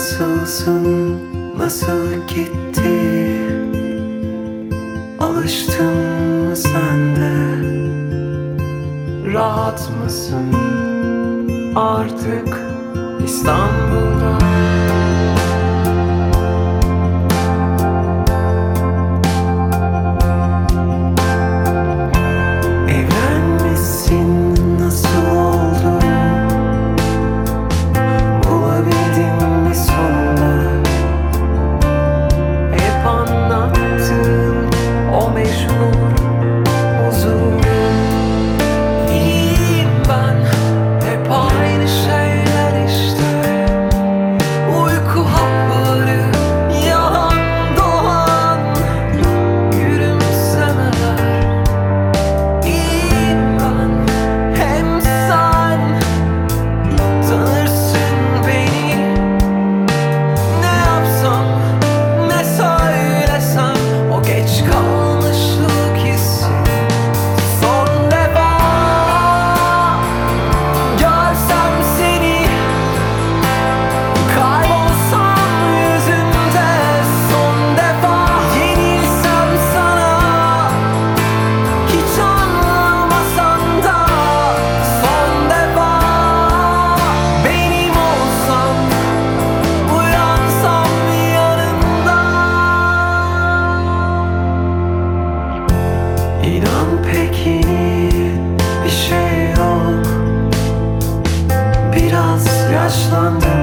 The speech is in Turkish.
Nasılsın, nasıl gitti? Alıştın mı sen de? Rahat mısın? Artık İstanbul yaşlandı.